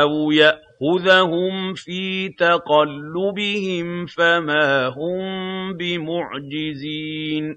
أَوْ يَأْخُذَهُمْ فِي تَقَلُّبِهِمْ فَمَا هُم بِمُعْجِزِينَ